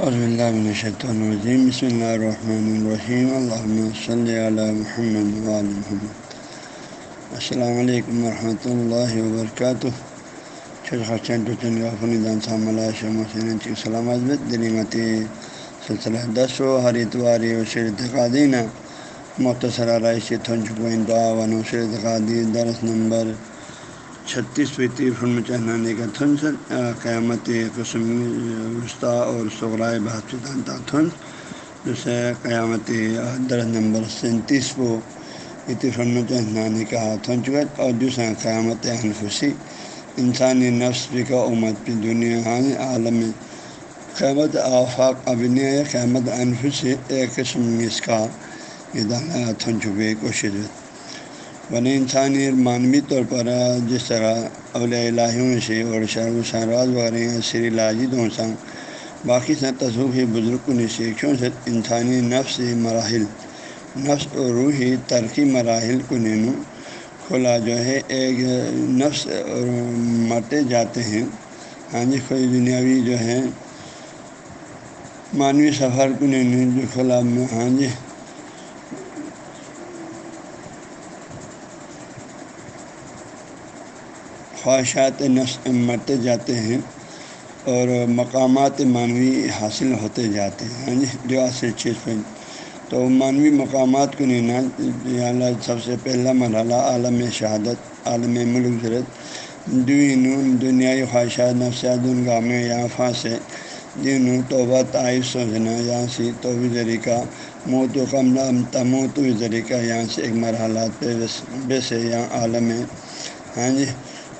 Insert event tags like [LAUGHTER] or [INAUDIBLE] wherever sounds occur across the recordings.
الرجیم بسم اللہ الرحمن الرحیم الحمۃ صلی علی محمد محمد. السلام علیکم ورحمۃ اللہ وبرکاتہ سلامت دلیمتی سلسلہ دس و ہر اتواری و شرطقادینہ مختصر رائش تھنچ ون شرطقادی درس نمبر چھتیس فیطی فلم چہنانے کا تھنس قیامت قسم وسطی اور سغرائے بحث تھنس جسے قیامت درس نمبر سینتیس کو اتی فلم چہنانے کا تھن چکا اور دوسرا، قیامت انفسی، انسانی نفس بھی کا امت پہ دنیا عالم قیامت، آفاق ابن قیامت انفسی، ایک قسم اس کا ادارہ تھن چکے، کوشش بنے انسانی مانوی طور پر جس طرح اول الہیوں سے اور شرم شہراز وغیرہ سری لاجد ہوں سنگ باقی سر تصوف بزرگ کو نشیکوں سے انسانی نفس مراحل، نفس اور روحی ترقی مراحل کو نینو کھلا جو ہے، ایک نفس اور مرتے جاتے ہیں۔ ہاں جی کوئی دنیاوی جو ہے مانوی سفر کو نینو جو کھلا ہاں جی۔ خواہشات نفس مرتے جاتے ہیں اور مقامات معنوی حاصل ہوتے جاتے ہیں۔ ہاں جی جو اصل چیز پہ۔ تو معنوی مقامات کو نہیں سب سے پہلا مرحلہ، عالم شہادت، عالم ملک ضرت دین دنیائی خواہشات، نفسیات گام یا سے دین توبہ تعیف سوچنا یہاں سے توبی ذریقہ موت و کملہ تموت ذریقہ یہاں سے ایک مرحلات پہ ویسے یہاں عالم ہاں جی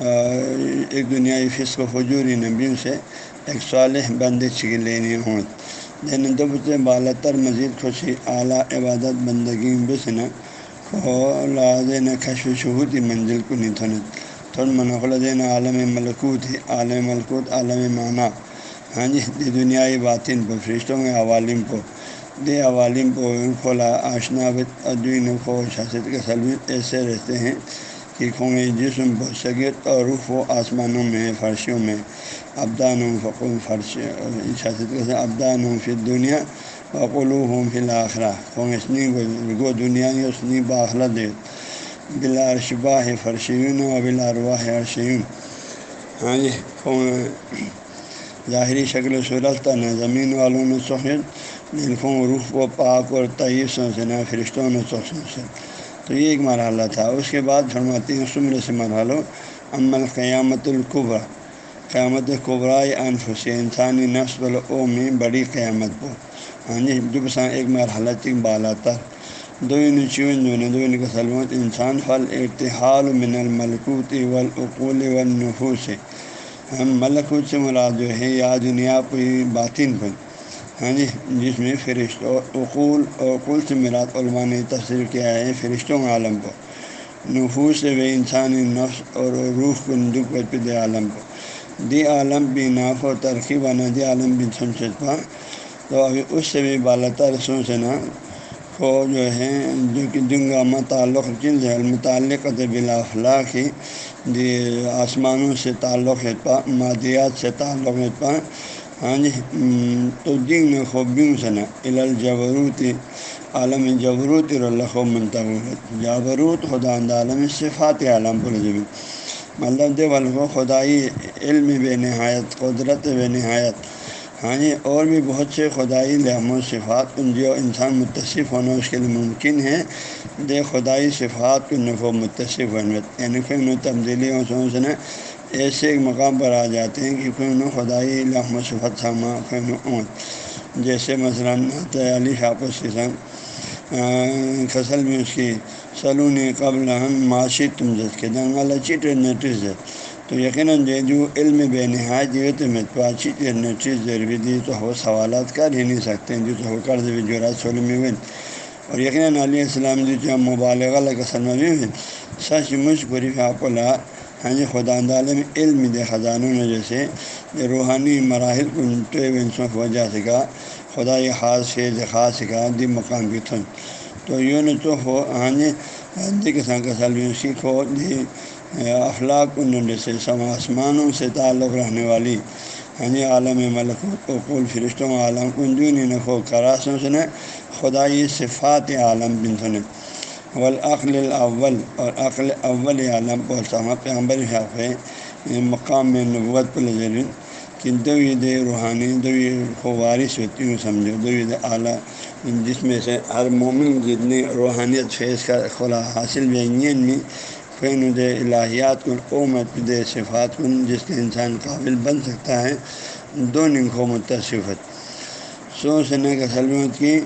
ایک دنیائی فصق و حجوری نبیوں سے ایک صالح بندے چکن لینی ہوں۔ دین دو بچے بالا تر مزید خوشی، اعلیٰ عبادت بندگی بسنا لازین کشف شہودی منزل کو نہیں تھن تھوڑا منقل دین عالم ملکوت ہی عالم ملکوت، عالم معنی۔ ہاں جی دی دنیائی باطن کو فرشتوں میں عوالم کو دے عوالم کو کھولا آشنا ادوین کو شاست کے سلوی ایسے رہتے ہیں۔ کہ خون جسم بہت اور روح و آسمانوں میں فرشوں میں۔ ابدان ہوں فقول فرش شاست ابدان ہوں پھر دنیا بقلو ہوں پھر آخرا خون اسنی گو دنیا اسنی باخلا دے۔ بلا شبہ فرشیون و بلا رواہ ارشیون ہاں جی ظاہری شکل و صورت نہ زمین والوں نے سوچ دلخوں روح کو پاک اور طیب سے نہ فرشتوں نے سوچ سے تو یہ ایک مرحلہ تھا۔ اس کے بعد فرماتی ہیں، سمر سے مرحلہ عمل قیامت القبر قیامت قبرۂ انفس انسانی نفس او میں بڑی قیامت کو ہاں جی جو ایک مرحلہ تک بالا تر دو چون جو دو کا سلمت انسان، فل ارتحال من الملکوت والعقول والنفوس۔ ہم ملکوت سے مراد جو ہے، یا دنیا پہ باطن پر۔ ہاں جی جس میں فرشت اور اقول اور اقول سے میرات علماء نے تفصیل کیا ہے فرشتوں عالم کو۔ نفوس سے انسانی نفس اور روح کو دکھ پد عالم کو۔ دی عالم بھی ناف و ترقی بنا دی عالم بھی سمجھت پا تو ابھی اس سے بھی بالا ترسوں سے نا کو جو ہے، جو کہ دنگامہ تعلق جلد ہے المتعلق بلا اخلاق۔ ہی دی آسمانوں سے تعلق ہے پا مادیات سے تعلق ہے۔ پا ہاں جی تو جن خوبیوں سے الجبروت عالم جبروت اللہ منتخب جبروت خدا عالم صفات عالم پر جبی. مطلب دے کو خدائی علم بے نہایت، قدرت بے نہایت. ہاں جی اور بھی بہت سے خدائی لحم و صفات جو انسان متصف ہونا اس کے لیے ممکن ہے، دے خدائی صفات کو نفو متصف ہونے یعنی کوئی تبدیلیوں سے نا ایسے ایک مقام پر آ جاتے ہیں کہ کوئی خدائی لحم و صفت سامہ کوئی جیسے مثلاً علی حافظ کے سنگ فصل میں اس کی سلون قبل ہم معاشی تم جس کے دنگل اچھی ٹرنیٹریز ہے تو یقیناً جو علم بے نہایت جو تو میں تو ٹرنیٹریز ضروری دی، تو وہ سوالات کر ہی نہیں سکتے جو تو قرض بھی جو رات میں اور یقیناً علیہ السلام جو مبالغ کا سلم بھی سچ مجھ پوری آپ کو لا ہاں جی خدا عالم علم دے خزانوں نے جیسے روحانی مراحل کو انصف وجہ سکھا خدا یہ خاص فیض خاص سکھا دی مقام کی تھن۔ تو یوں نے تو ہو ہاں جی دی کسان کا سلم سیکھو دی اخلاق ان سے، سم آسمانوں سے تعلق رہنے والی۔ ہاں جی عالم ملک وقول فرشتوں عالم کنجونی نخو کراسوں سنے خدائی صفات عالم بن سنے ولاقل الاول اور عقل اول عالم کو سما پیغمبر حق ہے مقام میں نبوت پر ضرور کہ دو عید روحانی، دو کو وارث ہوتی ہوں سمجھو، دو عید اعلیٰ جس میں سے ہر مومن جتنی روحانیت فیض کا خلا حاصل بھی میں فین دے الہیات کن اومت دے صفات کن جس کے انسان قابل بن سکتا ہے دو ننکھوں متصفت سو سنے کا سلمت کی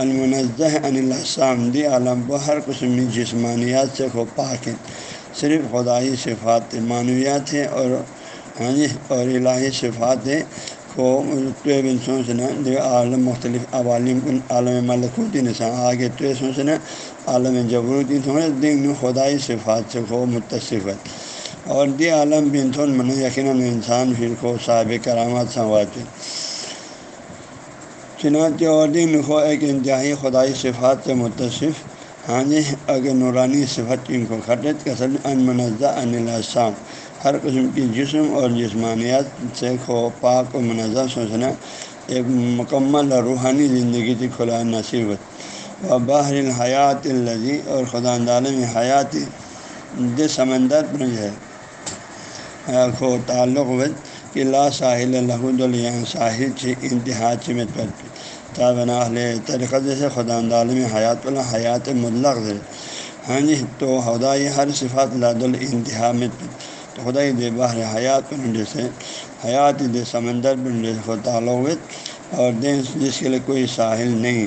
المنزہ ان السام دی عالم کو ہر قسم کی جسمانیات سے کو پاک ہے صرف خدائی صفات معنویات ہے اور ہاں جی اور الہی صفات ہے کو بن سوچنا جو عالم مختلف عوالم، عالم ملکوتی نسان آگے تو سوچنا عالم جبروتی تھوڑے دن خدائی صفات سے کو متصفت اور دی عالم بن من یقیناً انسان، پھر کو صاحب کرامات سنواتے چنانچہ اور دن کو ایک انتہائی خدائی صفات سے متصف ہاں جی اگر نورانی صفت ان کو کھٹت کسل ان منزہ ان السام ہر قسم کی جسم اور جسمانیات سے کھو پاک و منظم سوچنا ایک مکمل اور روحانی زندگی کی کھلا نصیبت و باہر الحیات الزی اور خدا عالم حیاتی دے سمندر پر جو ہے کھو تعلق وت کہ لا ساحل الحد الیاں یعنی ساحل سے انتہا چمت پر۔ تابنا طریقہ جیسے خدا عالم حیات اللہ حیات مطلق ہاں جی تو خدا یہ ہر صفات لاد الانتہا میں تو خدا دے باہر حیات پر جیسے حیات دے سمندر پر جیسے خدا تعلق اور دین جس کے لیے کوئی ساحل نہیں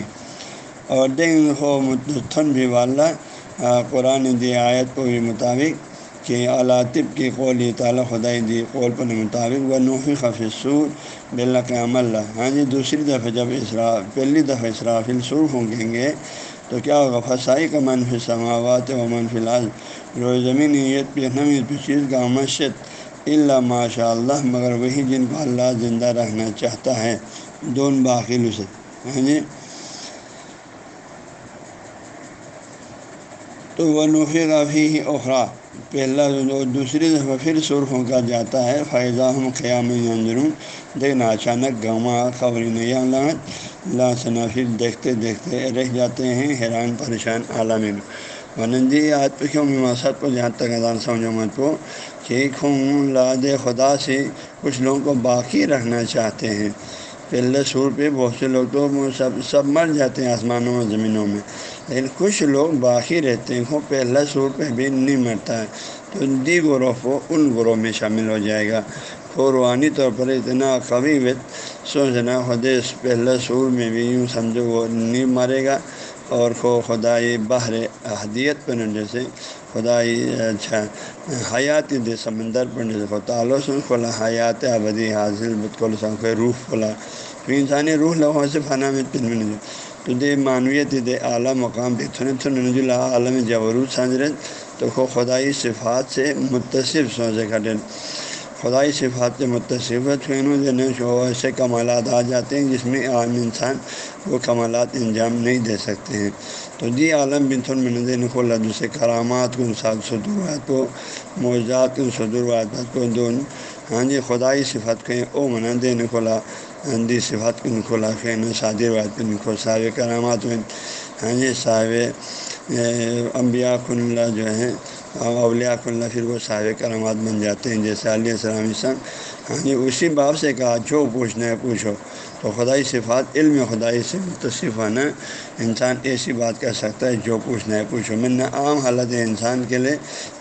اور دین ہو متن بھی والا قرآن دی آیت کو بھی مطابق کہ علاطب کی قول تعالیٰ خدائی دی قول پر مطابق وہ نوفی خفصور بل قیام اللہ۔ ہاں جی دوسری دفعہ جب اسرا، پہلی دفعہ اسرافل سور ہوں گے تو کیا ہوگا؟ فسائی کا منفی سماوات و منفی لاز روز زمین نیت پہ چیز کا مشت۔ اللہ ماشاء اللہ، مگر وہی جن کو اللہ زندہ رکھنا چاہتا ہے، دون باقی سے ہاں جی؟ تو وہ نوفی کافی ہی اخرا پہلا دوسری دفعہ پھر سرخوں کا جاتا ہے فائضہ ہم قیام اندرون دیکھنا اچانک گما خبری نہیں لانت لا ثنا پھر دیکھتے دیکھتے رہ جاتے ہیں، حیران، پریشان عالم ونندی آج پہ کیوں مقصد کو جہاں تک اذان سمجھو مت کو، کہ خون لاد خدا سے کچھ لوگوں کو باقی رکھنا چاہتے ہیں۔ پہلے سور پہ بہت سے لوگ تو سب سب مر جاتے ہیں آسمانوں میں زمینوں میں۔ لیکن کچھ لوگ باقی رہتے ہیں وہ پہلا سور پہ بھی نہیں مرتا ہے۔ تو دی گروہ کو ان گروہ میں شامل ہو جائے گا۔ روحانی طور پر اتنا قوی وت سوچنا خدیش پہلا سور میں بھی یوں سمجھو وہ نہیں مارے گا۔ اور کو خدائی بحر احدیت پر جیسے خدائی اچھا حیات دے سمندر پر جیسے کو تعلق سن کھلا، حیات ابدی حاصل، بت کو روح کھلا۔ تو انسانی روح لوگوں سے فنا میں نہیں تو دے معنویت دے اعلیٰ مقام دے تھن تھن نج عالم جبروت سنجرت تو خو خدائی صفات سے متصف سوچے کھٹن خدائی صفات سے متصفت ایسے کمالات آ جاتے ہیں جس میں عام انسان وہ کمالات انجام نہیں دے سکتے ہیں. تو دی عالم بن تھن میں کو لدو سے کرامات کو سات صدروات کو موضات کو صدروات کو، دونوں. ہاں جی خدائی صفت کو او منا دین دی صفات کو کھولا خین شادی روایت کو نکھو صاحب کرامات میں۔ ہاں جی صاحب انبیاء اللہ جو ہیں، اولیاء اللہ پھر وہ صاحب کرامات بن جاتے ہیں، جیسے علیہ السلام السلام ہاں جی اسی باب سے کہا، جو پوچھنا ہے پوچھو۔ تو خدائی صفات، علم خدائی سے متصف ہونا، انسان ایسی بات کہہ سکتا ہے جو پوچھنا ہے پوچھو میں عام حالت ہے انسان کے لیے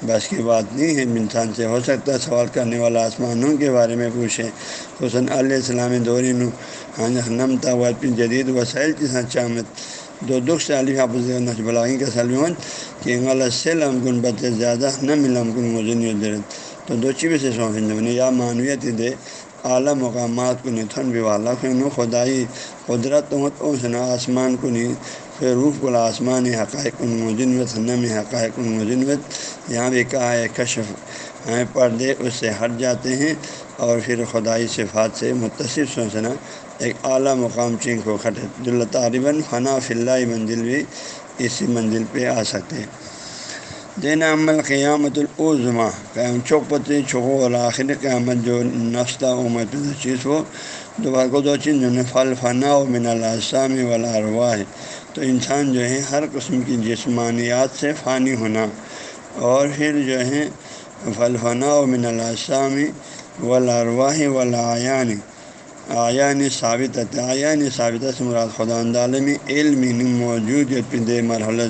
بس کی بات نہیں ہے، انسان سے ہو سکتا ہے سوال کرنے والا آسمانوں کے بارے میں پوچھے۔ حسن علیہ السلام دوری نو ہاں نمتا جدید وسائل کی چامت۔ دو دکھ سے علی حافظ نش بلاغی کا سلم کہ غلط سے لمکن بت زیادہ نہ ملمکن مجھے تو دو چیز سے سوچیں یا معنویت دے اعلیٰ مقامات کو نتھن بھی والا خدائی قدرت سنا آسمان کو نہیں پھر روف کو آسمان حقائق ان مجنوت نم حقائق ان مجنوت یہاں بھی کہا ہے، کشف پردے اس سے ہٹ جاتے ہیں۔ اور پھر خدائی صفات سے متصف سوچنا ایک اعلیٰ مقام چین کو کھٹے۔ دلہ طالباً فنا فلّہ منزل بھی اسی منزل پہ آ سکتے۔ ہیں دین عمل قیامت العظما چوک پتی چوکو اور آخر قیامت جو نسلہ امت چیز ہو دوبارہ کو دو چیز جو ہے پھل فنا و من الاسامی والا ہے تو انسان جو ہے ہر قسم کی جسمانیات سے فانی ہونا اور پھر جو ہے پھل فنا و من الاسامی ولارواہ ولایانی آیان ثابت آیان ثابت سے مراد خدا میں علم موجود دے مرحلہ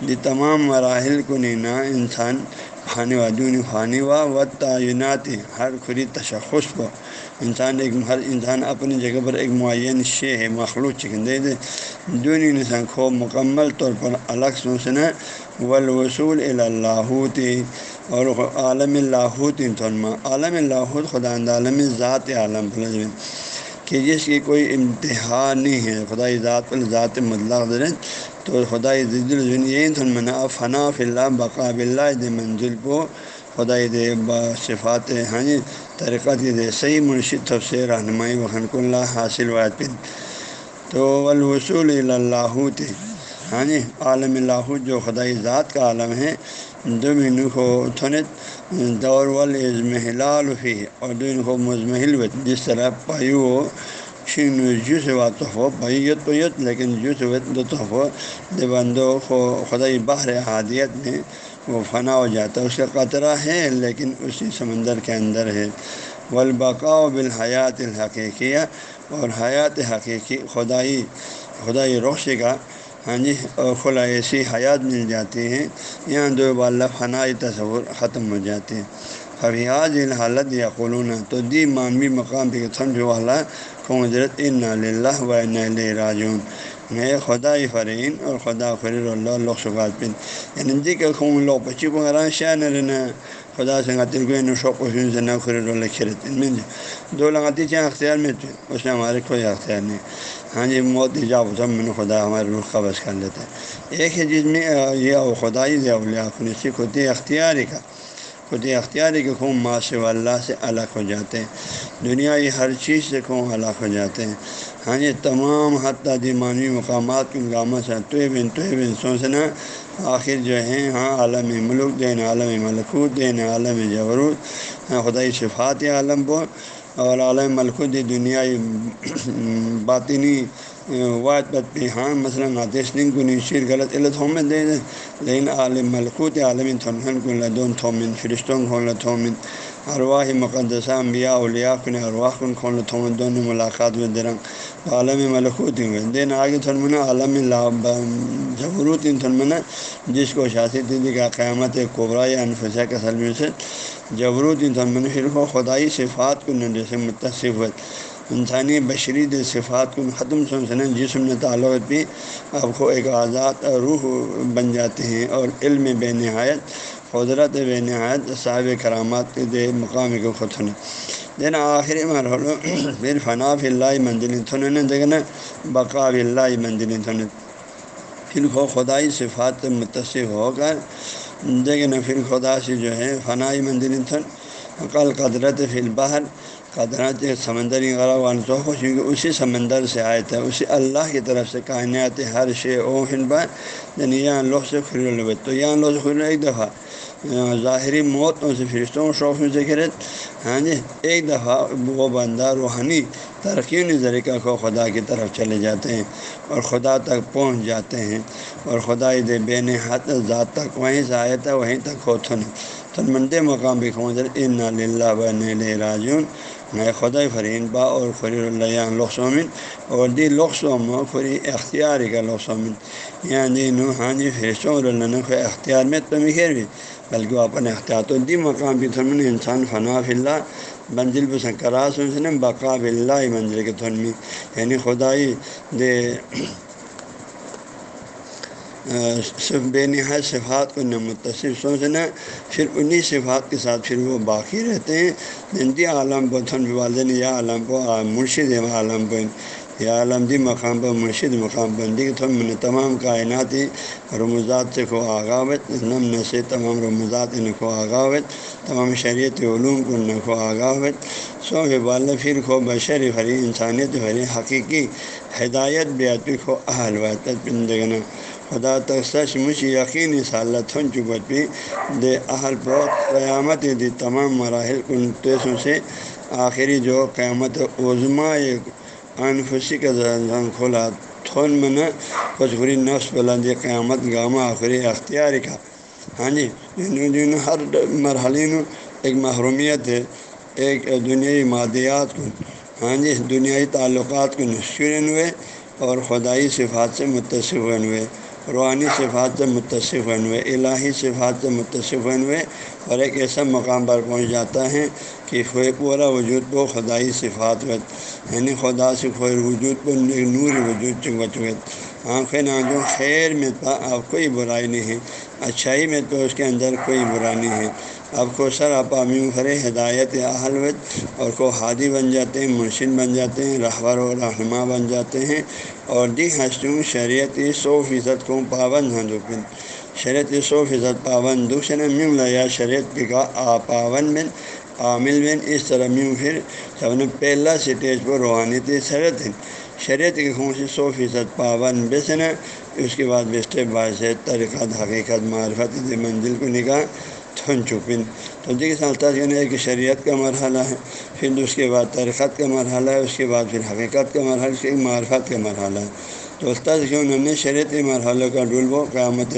یہ تمام مراحل کو نینا انسان کھانے وا دون خانی وا و تعینات ہر کھری تشخص کو انسان ایک ہر انسان اپنی جگہ پر ایک معین شے ہے مخلوط چکن دے دے۔ دون انسان کو مکمل طور پر الگ سوچنا ولوصول اللہوت اور عالم لاہوت تھرما عالم لاہوت خدا عالم ذات عالم کہ جس کی کوئی امتحان نہیں ہے خدائی ذات پر ذات مطلق تو خدائی یہ تھنمنا فنا فلّہ بقاب اللہ منزل کو. خدائی دے صفات ہاں جی دے صحیح منشد تب سے رہنمائی و حنق اللہ حاصل واحد پن تو الوصول اللہ ہاں جی یعنی عالم اللہ جو خدائی ذات کا عالم ہے، دو مینو کو تھنت دور وز فی، اور دو ان کو مزمحل جس طرح پیو شن جو سے وا تحفہ پیت پیت لیکن جو سے تحفہ دے بندوں کو خدائی بحر حادیت میں وہ فنا ہو جاتا ہے، اس کا قطرہ ہے لیکن اسی سمندر کے اندر ہے۔ والبقاء بالحیات الحقیقیہ اور حیات حقیقی خدائی خدائی رخش کا ہاں جی اور خلا ایسی حیات مل جاتی ہیں۔ یہاں دو باللہ فنائی تصور ختم ہو جاتے ہیں۔ حفیاض حالت یا قلون تو دی مانوی مقام پہ سمجھ والا کو حضرت ان اللہ و راجون میں خدا فرین اور خدا فریر اللہ لوگ سکات پن یعنی جی کہ خون لوگ بچی کو حران شاہ نہ رہنا۔ خدا سے تل کو شوق سے نہ خرید اللہ کھیرتے میں جی، دو لگاتی چاہیں اختیار میں تھے اس میں ہمارے کوئی اختیار نہیں۔ ہاں جی موت ایجاب سب میں نے خدا ہمارے روح قبض کر لیتا ہے۔ ایک ہے جس میں، یہ خدائی اولیاء سے خود اختیاری کا۔ خود اختیاری کے خون ماں سے اللہ سے الگ ہو جاتے ہیں۔ دنیا یہ ہر چیز سے خون الگ ہو جاتے ہیں۔ ہاں جی تمام حتیٰ دیمانی مقامات کے گامہ سے تو بن تو بن سوچنا آخر جو ہے ہاں عالم ملک دین، عالم ملکوت دین، عالم جبروت ہاں، خدائی صفات عالم بول۔ اور عالم ملکود دنیا باطنی واحد بد پہ ہاں مثلاً ناتش دن کو شیر غلط علت ہومن دے دیں لیکن عالم ملکوت عالم تھومن کو لدون تھومن فرشتوں کو تھومن ارواہ مقدسہ انبیاء، اولیاء کن، ارواح کن کھول تھومن دونوں ملاقات میں درنگ۔ عالم ملکوت ہوئے دین آگے تھنمنا عالم جبروت ان تھنمنا جس کو شاسی دلی کا قیامت کوبرا یا انفسا کا سلم سے جبروت انسان پھر کو خدائی صفات کو سے متصف ہوئے۔ انسانی بشری صفات کو ختم سمجھنا جسم نے تعلق بھی اب کو ایک آزاد روح بن جاتے ہیں اور علم بے نہایت، قدرت بے نہایت، صاحب کرامات دے مقام کو خود دینا آخری مرحلہ پھر فنا فی اللہ منزل تھن دیکھنا بقا اللہ منزل تھن۔ پھر کو خدائی صفات متصف ہو کر دیکھیں پھر خدا سے جو ہے فنائی مندر تھن۔ کل قدرت فی البحر۔ قدرت سمندری غرا کیونکہ اسی سمندر سے آئے تھے، اسی اللہ کی طرف سے کائنات ہر شے او ہنبا یعنی یہاں لوگ سے خر البت تو یہاں لوگ سے خر ایک دفعہ ظاہری موتوں سے فرشتوں شوق میں ذکر ہاں جی ایک دفعہ وہ بندہ روحانی ترقی ذریعہ کو خدا کی طرف چلے جاتے ہیں اور خدا تک پہنچ جاتے ہیں اور خدا دے بے نحت ذات تک وہیں سے آئے تھا وہیں تک ہو تھن تن مقام بھی کھو ان اللہ بن راجون میں خدا فرین با اور فری اللہ لوسومن اور دی لوسوم فری یعنی اختیار کا لوسومن یعنی نو ہاں جی اللہ کو اختیار میں تو مخیر بھی بلکہ وہ اپنے اختیارات دی مقام بھی تھن انسان فنا اللہ، منزل بسن کراس نے بقا بلّہ منزل کے تھن میں یعنی خدائی دے بے نہایت صفات کو نہ متصف سوچنا پھر انہی صفات کے ساتھ پھر وہ باقی رہتے ہیں۔ جنتی عالم بتن والدین، یا عالم کو مرشد عالم کو یا عالم دی مقام پر، مرشد مقام بندی تھم میں تمام کائناتی رموزات سے کو آغاوت نم سے تمام رموزات ان کو آغاوت تمام شریعت علوم کو نہ کو آغاوت سو والد پھر کو بشر بھری انسانیت بھری حقیقی ہدایت بیاتی کو اہل وحت پندگنا خدا تک سچ مچ یقینی سالت ہن چبت بھی دے اہل پر قیامت دی تمام مراحل کن تیسوں سے آخری جو قیامت عظما انفسی کا کھولا تھون من خوشبری نفس بلند قیامت گامہ آخری اختیار کا۔ ہاں جی یعنی ہر مرحلین ایک محرومیت ہے، ایک دنیائی مادیات کو ہاں جی دنیائی تعلقات کو نشرن ہوئے اور خدائی صفات سے متصف ہوئے۔ روحانی صفات سے متصف ہوئے الہی صفات سے متصف ہوئے اور ایک ایسا مقام پر پہنچ جاتا ہے کہ خوئے پورا وجود کو خدائی صفات یعنی خدا سے خوئے وجود کو نور وجود چنگ وت آنکھیں نہ جو خیر میں آپ کوئی برائی نہیں۔ ہے اچھائی میں تو اس کے اندر کوئی برائی نہیں۔ ہے اب کو سر آپ امیم خرے ہدایت اہلوت اور کو ہادی بن جاتے ہیں، مرشد بن جاتے ہیں، رہبر و رہنما بن جاتے ہیں اور دی ہنسوں شریعت سو فیصد کو پابند ہیں۔ دوپن شریعت سو فیصد پابند دوسرے میم لیا شریعت پکا آ پابند بن، عامل بن۔ اس طرح میم پھر سب نے پہلا سٹیج پر روحانی تھی شریعت شریعت کی خون سے سو فیصد پابند بس نا اس کے بعد بیسٹ باعث طریقت حقیقت، معرفت، منزل کو نکاح تھن چپن تو دیکھیے سلطنت یعنی ایک شریعت کا مرحلہ ہے، پھر اس کے بعد ترقت کا مرحلہ ہے، اس کے بعد پھر حقیقت کا مرحلہ اس کے معرفت کا مرحلہ ہے۔ تو استاد کیوں انہوں نے شریعتی مرحلوں کا ڈول وہ قیامت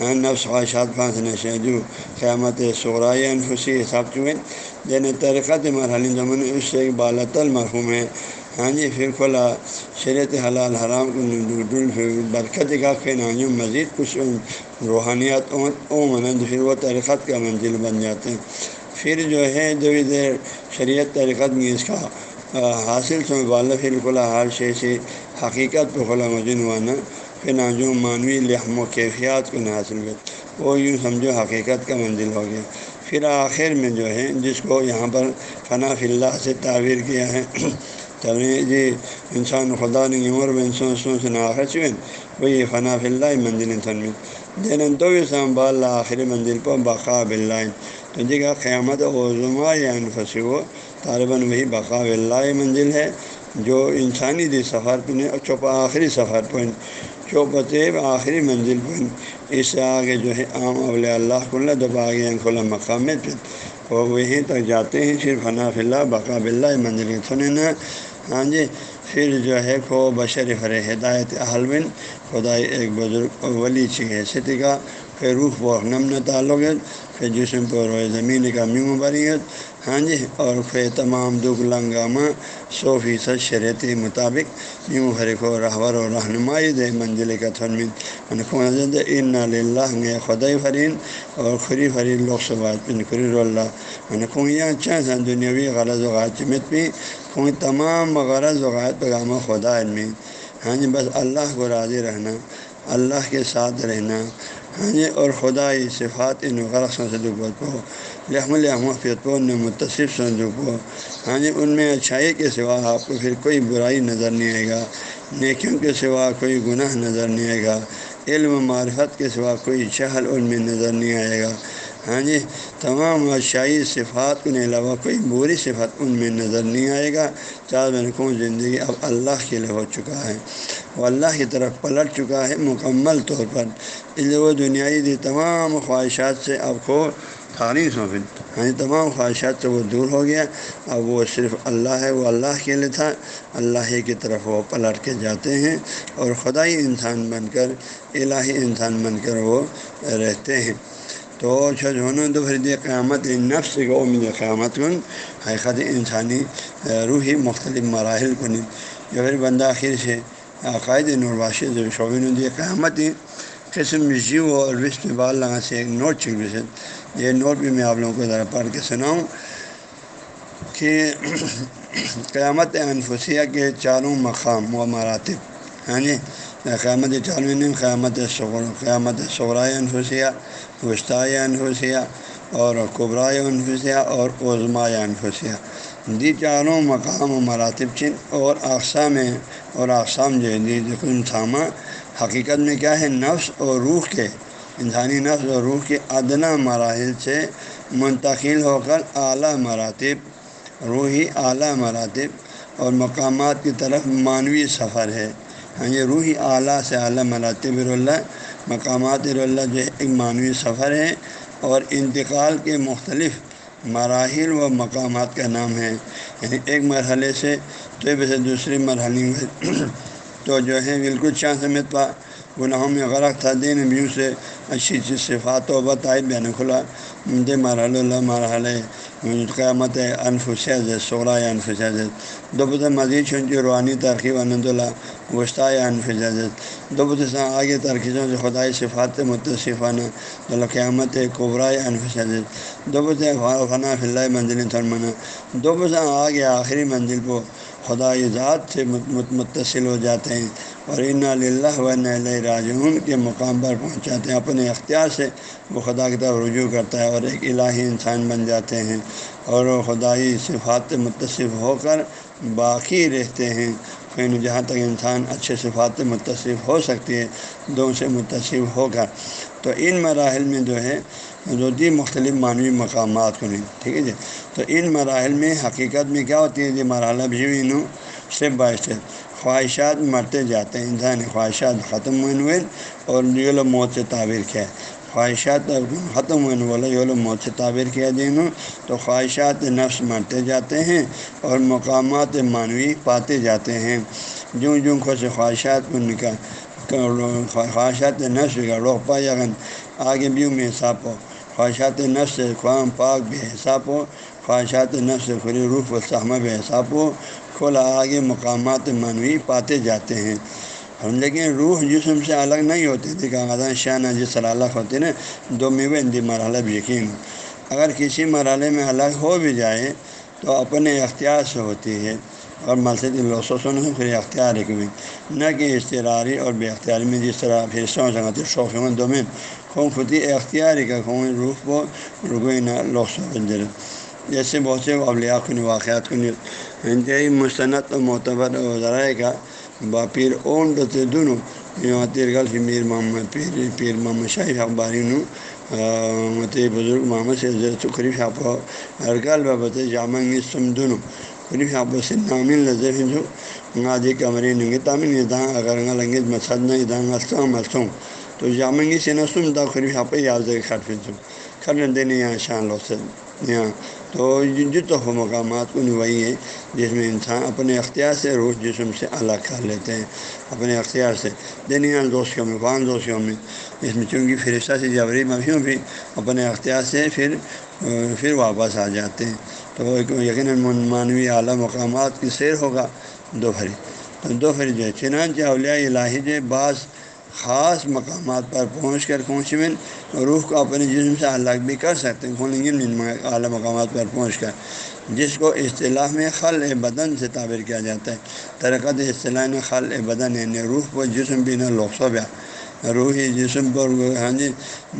ہاں نفس خواہشات پھانس نشے جو قیامت سغرائے خوشی حساب چوئے۔ یعنی ترقت مرحلہ زمین اس سے ایک بالتل مرحوم ہے۔ ہاں جی پھر کھلا شریعت حلال حرام برکت کا خینایوں مزید کچھ روحانیات او منند پھر وہ ترقت کا منزل بن جاتے ہیں پھر جو ہے جو دیر شریعت ترقت میں اس کا حاصل سے والا پھر کھلا ہر شے سے حقیقت پہ کھلا مجن وانا. پھر نہ جو معنوی لحم و کیفیات کو نہ حاصل کر وہ یوں سمجھو حقیقت کا منزل ہو گیا. پھر آخر میں جو ہے، جس کو یہاں پر فنا فی اللہ سے تعبیر کیا ہے تب جی انسان خدا نے عمر میں انسان سے نہ آخر چوین وہی فنا فی اللہ منزل انسان میں. دین تو اسلام بال آخری منزل پر بقا بلّہ تو جی کا قیامت عظما یا انفسی و طالباً وہی بقا بلّہ منزل ہے، جو انسانی دی سفر پہ چوپا آخری سفر پہ چوپتے آخری منزل پہ اس سے آگے جو ہے عام اولیاء اللہ کھلا دب آگے کھلا مقام میں وہ وہیں تک جاتے ہیں، صرف فنا فی اللہ بقا بلّہ منزل سنیں نا ہاں جی پھر جو ہے کھو بشر فر ہدایت حلوین خدائی ایک بزرگ ولی چی حیثیت کا پھر روح و نم نہ تعلق پھر جسم پر روئے زمین کا میو بریت ہاں جی اور پھر تمام دکھ لنگامہ سو فیصد شریعتی مطابق میو بھرے کو رہبر و رہنمائی دے منزل کا تھرمن ان اللہ خدائی فرین اور خری فرین لوک سبات پن خری اللہ۔ من کھوئیاں چھ دنیاوی غرض و غاچمت بھی کوئی تمام غرض و غائط پیغام خدا علمی ہاں جی بس اللہ کو راضی رہنا، اللہ کے ساتھ رہنا ہاں جی اور خدا صفات ان غرق صدوقت کو۔ لحم الحمفیت کو ان متصف سنجو کو۔ ہاں جی ان میں اچھائی کے سوا آپ کو پھر کوئی برائی نظر نہیں آئے گا۔ نیکیوں کے سوا کوئی گناہ نظر نہیں آئے گا۔ علم و معرفت کے سوا کوئی چہل ان میں نظر نہیں آئے گا۔ ہاں جی تمام اشائی صفات کے علاوہ کوئی بری صفات ان میں نظر نہیں آئے گا۔ چار بینکوں زندگی اب اللہ کے لیے ہو چکا ہے۔ وہ اللہ کی طرف پلٹ چکا ہے مکمل طور پر۔ اس لیے وہ دنیائی دی تمام خواہشات سے اب کو تاریخ ہو پھر۔ ہاں جی تمام خواہشات سے وہ دور ہو گیا۔ اب وہ صرف اللہ ہے، وہ اللہ کے لیے تھا۔ اللہ ہی کی طرف وہ پلٹ کے جاتے ہیں اور خدائی انسان بن کر، الہی انسان بن کر وہ رہتے ہیں۔ تو چھونا تو پھر دی قیامت نفس کو امید قیامت کن، حقیقت انسانی روحی مختلف مراحل کن یا پھر بندہ آخر سے عقائد نرباشی شعبین دی قیامت قسم جیو اور رشت بال لگا سے ایک نوٹ چک بھی یہ نوٹ بھی میں آپ لوگوں کو ذرا پڑھ کے سناؤں کہ [CLEARS THROAT] قیامت انفسیہ کے چاروں مقام و مراتب ہاں جی قیامت چاروں قیامت صغر قیامت صغرائے انفسیہ وسطۂ انفسیہ اور قبرائے انفسیہ اور عظمۂ انفسیہ دی چاروں مقام و مراتب چن، اور اقسام اور اقسام جو ہے تھامہ حقیقت میں کیا ہے، نفس اور روح کے، انسانی نفس اور روح کے ادنا مراحل سے منتقل ہو کر اعلیٰ مراتب، روحی اعلیٰ مراتب، اور مقامات کی طرف معنوی سفر ہے۔ ہاں یہ روحی اعلیٰ سے اعلیٰ مراتب اللہ مقامات اللہ جو ایک معنوی سفر ہے اور انتقال کے مختلف مراحل و مقامات کا نام ہے۔ یعنی ایک مرحلے سے تو سے دوسرے مرحلے میں [CLEARS THROAT] تو جو ہے بالکل چاند سمیت پا۔ گناہوں میں غرق تھا، دین بیوں سے اچھی اچھی صفات و بتائی بین کھلا۔ دے مرحل اللہ مرحل قیامت انفسیز سورا انفسیز دو بت مزید چنچی روحانی ترقی الحمد اللہ وسطی انفسیز دو بت سے آگے ترقیوں سے خدائی صفات متصفانہ اللہ قیامت قبرائے انفسیز دو بت فنا فلّہ منزل تھرمنا دو آگے آخری منزل کو خدا ذات سے متصل ہو جاتے ہیں اور ان اللہ و راجعون جو دی مختلف معنوی مقامات کو نہیں ٹھیک ہے جی؟ تو ان مراحل میں حقیقت میں کیا ہوتی ہے یہ مرحلہ بھی انہوں اسٹیپ بائی اسٹیپ خواہشات مرتے جاتے ہیں انسانی خواہشات ختم ہوئے اور یہ لوگ موت سے تعبیر کیا۔ ہے خواہشات ختم ہونے والا یہ لوگ موت سے تعبیر کیا جی دینوں تو خواہشات نفس مرتے جاتے ہیں اور مقامات معنوی پاتے جاتے ہیں۔ جوں جوں کو سے خواہشات کو نکال خواہشات نفس کا روک پایا آگے بھی میں حساب ہو۔ خواہشات نفس سے خوام پاک بے حساب ہو، خواہشات نفس سے کھلی روح و سہمہ بے حساب ہو کھلا آگے مقامات منوی پاتے جاتے ہیں۔ ہم لیکن روح جسم سے الگ نہیں ہوتی تھی کہ شان جس الگ ہوتی نا دو اندی مرحلہ بھی یقین۔ اگر کسی مرحلے میں الگ ہو بھی جائے تو اپنے اختیار سے ہوتی ہے۔ اور مسجد لوسوسوں نے پھر اختیار ایک نہ کہ اشتراری اور بے اختیاری میں جس طرح پھر سو سنگتی شوق دو میں خون خودی اختیاری کا خون روح کو رگوئی نہ لوسو جیسے بہت سے اولیاء کن واقعات کو انتہائی مستند و معتبر و ذرائع کا با پیر اون بتے دونوں یہاں تیر گل میر محمد پیر پیر محمد شاہی اخباری نو مت بزرگ محمد سے حضرت خریف آپ بابت جامع سم دونوں۔ خریف آپ سے نامل نظر جو غازی کمرے نگے تامل ندا اگر لنگے مسد نہ ادھا السلام السلام تو جامع سے نہ سن دا خریف آپ یاد خرف کر دینے یہاں شان لو سے یہاں تو جو تو مقامات ان وہی ہے جس میں انسان اپنے اختیار سے روح جسم سے الگ کر لیتے ہیں اپنے اختیار سے دینیا دوستوں میں پانچ دوستوں میں اس میں چونکہ فرشتہ سے جبری مفیوں بھی اپنے اختیار سے پھر پھر واپس آ جاتے ہیں تو یقیناً معنوی اعلیٰ مقامات کی سیر ہوگا دوپہری۔ تو دوپہری جو ہے، چنانچہ اولیاء الہی جو بعض خاص مقامات پر پہنچ کر میں روح کو اپنے جسم سے الگ بھی کر سکتے ہیں، کھولیں اعلیٰ مقامات پر پہنچ کر۔ جس کو اصطلاح میں خل بدن سے تعبیر کیا جاتا ہے۔ ترقت اصطلاح میں خل بدن یعنی روح کو جسم بھی نہ لوکسو بیا۔ روحی جسم پر ہاں جی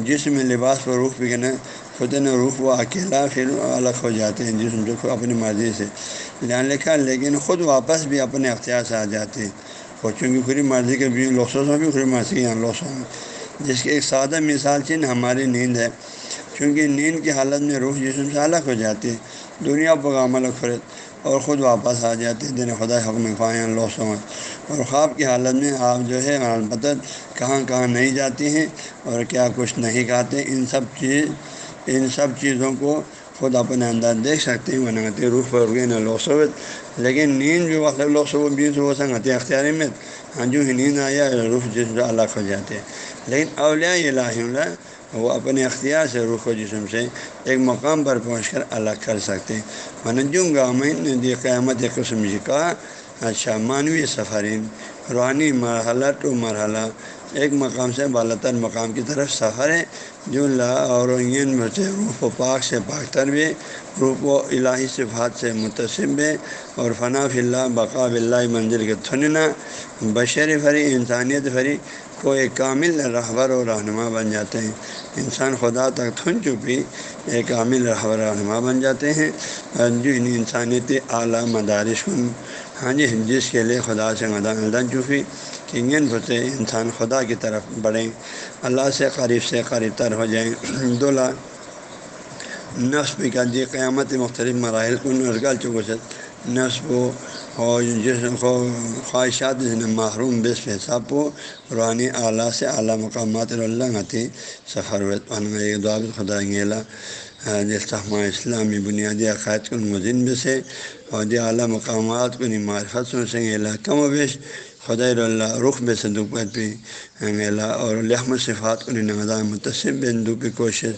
جسم لباس پر روح بھی کہنا خود روح وہ اکیلا پھر الگ ہو جاتے ہیں، جسم جو اپنی مرضی سے جان لکھا لیکن خود واپس بھی اپنے اختیار سے آ جاتے ہیں۔ اور چونکہ خری مرضی کے بھی لوسوں میں بھی خری مرضی کے لوسوں میں جس کی ایک سادہ مثال چین ہماری نیند ہے۔ چونکہ نیند کی حالت میں روح جسم سے الگ ہو جاتی ہے دنیا پر عمل خرید اور خود واپس آ جاتے ہیں۔ دن خدا حق میں خواہیں لوسوں میں اور خواب کی حالت میں آپ جو ہے البتہ کہاں کہاں نہیں جاتی ہیں اور کیا کچھ نہیں کھاتے، ان سب چیز، ان سب چیزوں کو خود اپنے اندر دیکھ سکتے ہیں، وہ نگتے روح پر نہ لوسوت لیکن نیند جو وقت لوسو بیس وہ سنگتے اختیاری میں ہاں جو ہی نیند آیا، روح جس سے الگ ہو جاتے ہیں۔ لیکن اولیاء الہی اللہ، وہ اپنے اختیار سے روح و جسم سے ایک مقام پر پہنچ کر الگ کر سکتے ہیں۔ منجوں گامین نے دی قیامت قسم جی کا اچھا معنوی سفرین روحانی مرحلہ ٹو مرحلہ، ایک مقام سے بالتر مقام کی طرف سفر ہے، جو لا اور روح و پاک سے پاک تر بھی، روح و الہی صفات سے متصب ہے اور فنا اللہ بقا بلّہ منزل کے تھننا، بشر فری، انسانیت فری کو ایک کامل رہبر و رہنما بن جاتے ہیں۔ انسان خدا تک تھن چپی ایک کامل رہبر رہنما بن جاتے ہیں۔ جو ان انسانیت اعلیٰ مدارس ہاں جی جس کے لیے خدا سے مدان چوفی کہ سے انسان خدا کی طرف بڑھیں، اللہ سے قریب سے قریب تر ہو جائیں۔ دو نصب کا جی قیامت مختلف مراحل کو نسگل چکو سے نصب اور جس کو خواہشات محروم بس حساب کو روحانی اعلیٰ سے اعلیٰ مقامات اللہ سفر دعا خدا گیلا جس اسلامی بنیادی عقائد کو مزن بھی سے اور دی اعلیٰ مقامات کو معرفت سن سنگیلا کم و بیش خدا اللہ رخ بے صدوق پہ میلا اور لحم صفات کو نمازہ متصب بندو کی کوشش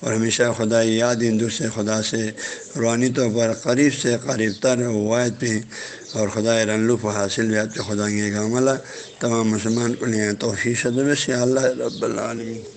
اور ہمیشہ خدا یاد ہندو سے خدا سے روحانی طور پر قریب سے قریب تر واحد پہ اور خدا رنلف حاصل یاد پہ خدا یہ عملہ تمام مسلمان کو لے توفیع صدر سے اللہ رب العالمین